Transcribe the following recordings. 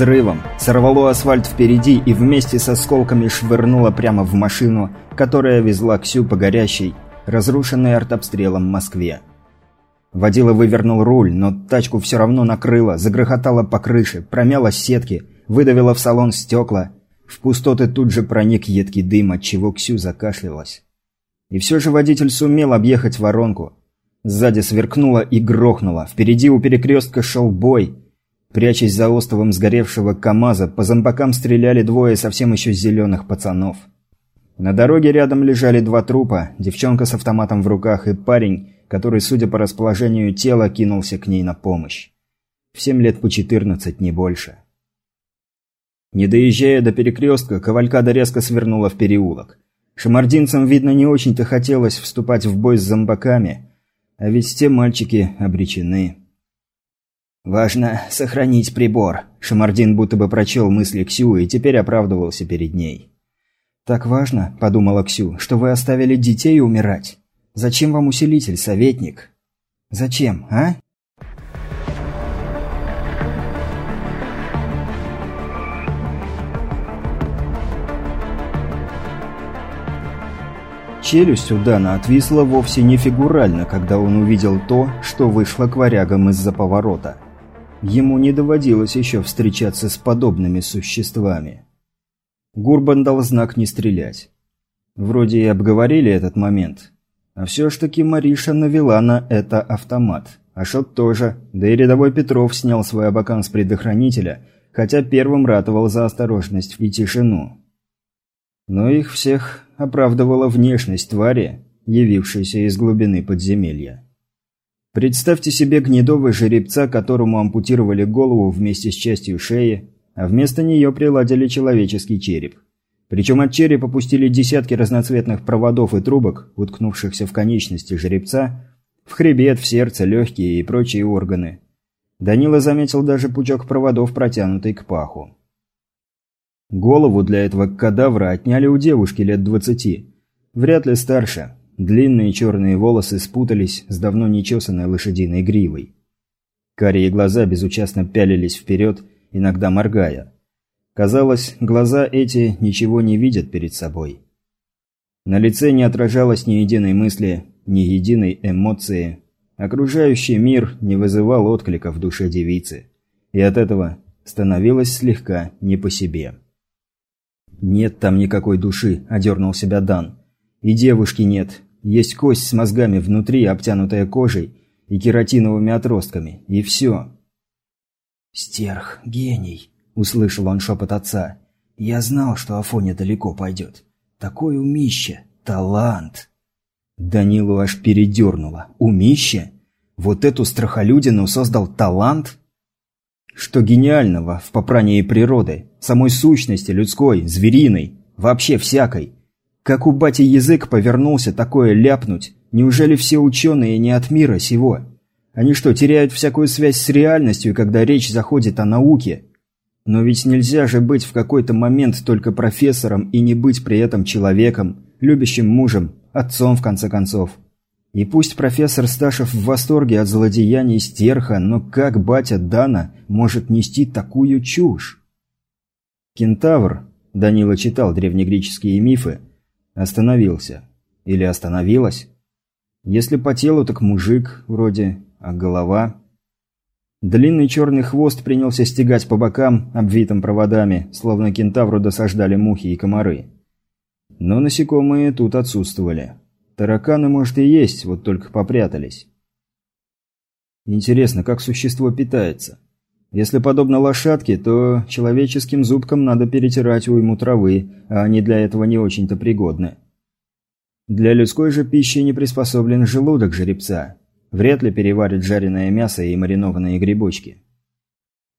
взрывом, сорвало асфальт впереди и вместе с осколками швырнуло прямо в машину, которая везла Ксю по горящей, разрушенной артобстрелом Москве. Водила вывернул руль, но тачку все равно накрыло, загрохотало по крыше, промяло сетки, выдавило в салон стекла. В пустоты тут же проник едкий дым, от чего Ксю закашлялась. И все же водитель сумел объехать воронку. Сзади сверкнуло и грохнуло. Впереди у перекрестка шел бой. Прячась за остовом сгоревшего КамАЗа, по зомбакам стреляли двое совсем еще зеленых пацанов. На дороге рядом лежали два трупа, девчонка с автоматом в руках и парень, который, судя по расположению тела, кинулся к ней на помощь. Всем лет по четырнадцать, не больше. Не доезжая до перекрестка, Кавалькада резко свернула в переулок. Шамардинцам, видно, не очень-то хотелось вступать в бой с зомбаками, а ведь те мальчики обречены. «Важно сохранить прибор», – Шамардин будто бы прочел мысли Ксю и теперь оправдывался перед ней. «Так важно», – подумала Ксю, – «что вы оставили детей умирать. Зачем вам усилитель, советник? Зачем, а?» Челюсть у Дана отвисла вовсе не фигурально, когда он увидел то, что вышло к варягам из-за поворота. Ему не доводилось еще встречаться с подобными существами. Гурбан дал знак не стрелять. Вроде и обговорили этот момент. А все ж таки Мариша навела на это автомат. Ашот тоже, да и рядовой Петров снял свой абакан с предохранителя, хотя первым ратовал за осторожность и тишину. Но их всех оправдывала внешность твари, явившейся из глубины подземелья. Представьте себе гнедого жеребца, которому ампутировали голову вместе с частью шеи, а вместо нее приладили человеческий череп. Причем от черепа пустили десятки разноцветных проводов и трубок, уткнувшихся в конечности жеребца, в хребет, в сердце, легкие и прочие органы. Данила заметил даже пучок проводов, протянутый к паху. Голову для этого кадавра отняли у девушки лет двадцати. Вряд ли старше. Длинные черные волосы спутались с давно нечесанной лошадиной гривой. Карие глаза безучастно пялились вперед, иногда моргая. Казалось, глаза эти ничего не видят перед собой. На лице не отражалось ни единой мысли, ни единой эмоции. Окружающий мир не вызывал отклика в душе девицы. И от этого становилось слегка не по себе. «Нет там никакой души», – одернул себя Дан. «И девушки нет. Есть кость с мозгами внутри, обтянутая кожей и кератиновыми отростками. И все». «Стерх, гений», – услышал он шепот отца. «Я знал, что Афоня далеко пойдет. Такое умище, талант». Данилу аж передернуло. «Умище? Вот эту страхолюдину создал талант?» Что гениального в попрании природы, самой сущности людской, звериной, вообще всякой? Как у бати язык повернулся такое ляпнуть? Неужели все ученые не от мира сего? Они что, теряют всякую связь с реальностью, когда речь заходит о науке? Но ведь нельзя же быть в какой-то момент только профессором и не быть при этом человеком, любящим мужем, отцом в конце концов. И пусть профессор Сташев в восторге от злодеяний стерха, но как батя Дана может нести такую чушь? Кентавр, Данила читал древнегреческие мифы, остановился. Или остановилась? Если по телу, так мужик вроде, а голова... Длинный черный хвост принялся стегать по бокам, обвитым проводами, словно кентавру досаждали мухи и комары. Но насекомые тут отсутствовали. Тараканы, может, и есть, вот только попрятались. Интересно, как существо питается? Если подобно лошадке, то человеческим зубкам надо перетирать уйму травы, а они для этого не очень-то пригодны. Для людской же пищи не приспособлен желудок жеребца. Вряд ли переварит жареное мясо и маринованные грибочки.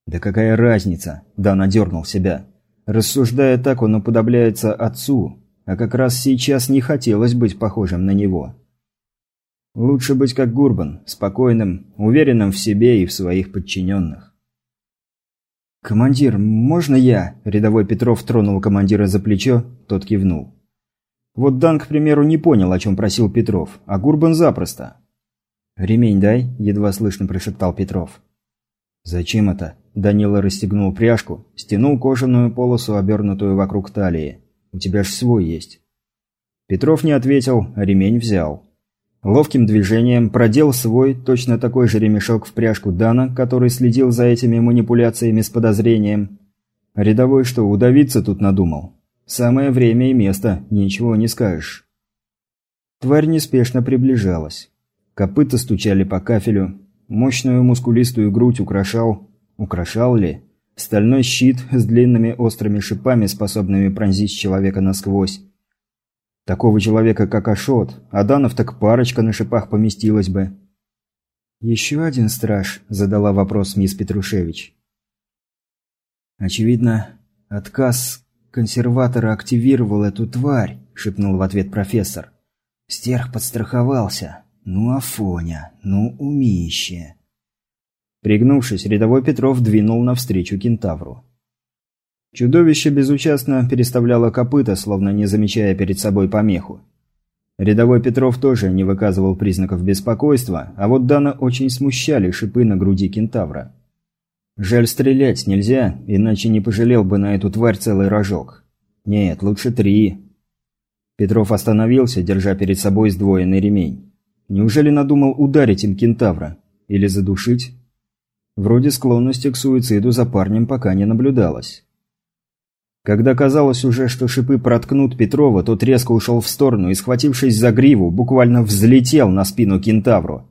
Да какая разница? Да, надернул себя. Рассуждая так, он уподобляется отцу, а как раз сейчас не хотелось быть похожим на него. Лучше быть как Гурбан, спокойным, уверенным в себе и в своих подчиненных. «Командир, можно я?» – рядовой Петров тронул командира за плечо, тот кивнул. Вот Дан, к примеру, не понял, о чем просил Петров, а Гурбан запросто. «Ремень дай», – едва слышно прошептал Петров. «Зачем это?» Данила расстегнул пряжку, стянул кожаную полосу, обернутую вокруг талии. «У тебя ж свой есть». Петров не ответил, а ремень взял. Ловким движением продел свой, точно такой же ремешок в пряжку Дана, который следил за этими манипуляциями с подозрением. Рядовой что, удавиться тут надумал? Самое время и место, ничего не скажешь. Тварь неспешно приближалась. Копыта стучали по кафелю, мощную мускулистую грудь украшал... Украшал ли? Стальной щит с длинными острыми шипами, способными пронзить человека насквозь. Такого человека, как Ашот, Аданов так парочка на шипах поместилась бы. «Еще один страж», – задала вопрос мисс Петрушевич. «Очевидно, отказ консерватора активировал эту тварь», – шепнул в ответ профессор. «Стерх подстраховался. Ну, Афоня, ну, умище». Пригнувшись, рядовой Петров двинул навстречу кентавру. Чудовище безучастно переставляло копыта, словно не замечая перед собой помеху. Рядовой Петров тоже не выказывал признаков беспокойства, а вот Дана очень смущали шипы на груди кентавра. Жаль, стрелять нельзя, иначе не пожалел бы на эту тварь целый рожок. Нет, лучше три. Петров остановился, держа перед собой сдвоенный ремень. Неужели надумал ударить им кентавра? Или задушить? Вроде склонности к суициду за парнем пока не наблюдалось. Когда казалось уже, что шипы проткнут Петрова, тот резко ушел в сторону и, схватившись за гриву, буквально взлетел на спину кентавру.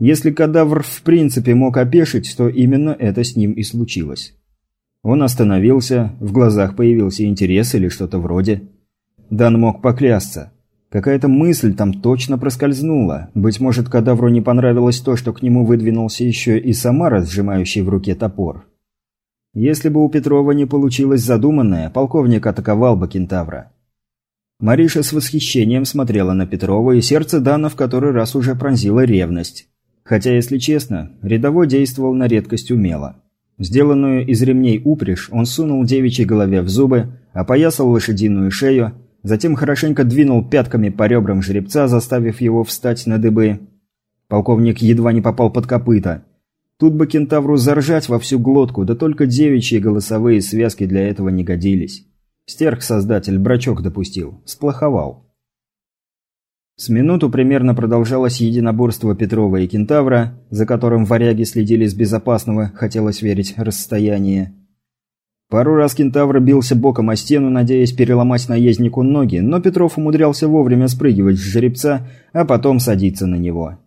Если кадавр в принципе мог опешить, то именно это с ним и случилось. Он остановился, в глазах появился интерес или что-то вроде. Дан мог поклясться. Какая-то мысль там точно проскользнула. Быть может, кадавру не понравилось то, что к нему выдвинулся еще и Самара, сжимающий в руке топор. Если бы у Петрова не получилось задуманное, полковник атаковал бы кентавра. Мариша с восхищением смотрела на Петрова, и сердце Дана в который раз уже пронзила ревность. Хотя, если честно, рядовой действовал на редкость умело. Сделанную из ремней упряжь он сунул девичьей голове в зубы, опоясал лошадиную шею, затем хорошенько двинул пятками по ребрам жеребца, заставив его встать на дыбы. Полковник едва не попал под копыта – Тут бы кентавру заржать во всю глотку, да только девичьи голосовые связки для этого не годились. Стерх-создатель брачок допустил, сплоховал. С минуту примерно продолжалось единоборство Петрова и кентавра, за которым варяги следили с безопасного, хотелось верить, расстояния. Пару раз кентавр бился боком о стену, надеясь переломать наезднику ноги, но Петров умудрялся вовремя спрыгивать с жеребца, а потом садиться на него.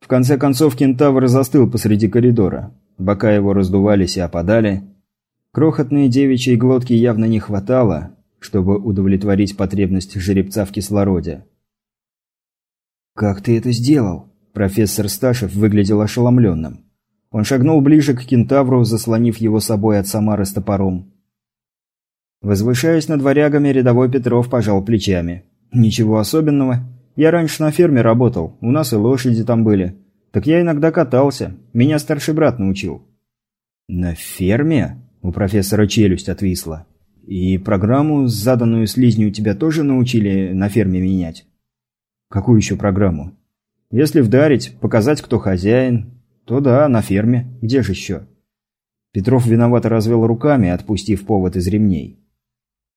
В конце концов кентавр застыл посреди коридора. Бока его раздувались и опадали. Крохотные девичьей глотки явно не хватало, чтобы удовлетворить потребность жеребца в кислороде. «Как ты это сделал?» Профессор Сташев выглядел ошеломленным. Он шагнул ближе к кентавру, заслонив его собой от Самары с топором. Возвышаясь над варягами, рядовой Петров пожал плечами. «Ничего особенного. Я раньше на ферме работал, у нас и лошади там были. Так я иногда катался, меня старший брат научил». «На ферме?» – у профессора челюсть отвисла. «И программу, заданную слизню, тебя тоже научили на ферме менять?» «Какую еще программу?» «Если вдарить, показать, кто хозяин, то да, на ферме. Где же еще?» Петров виновато развел руками, отпустив повод из ремней.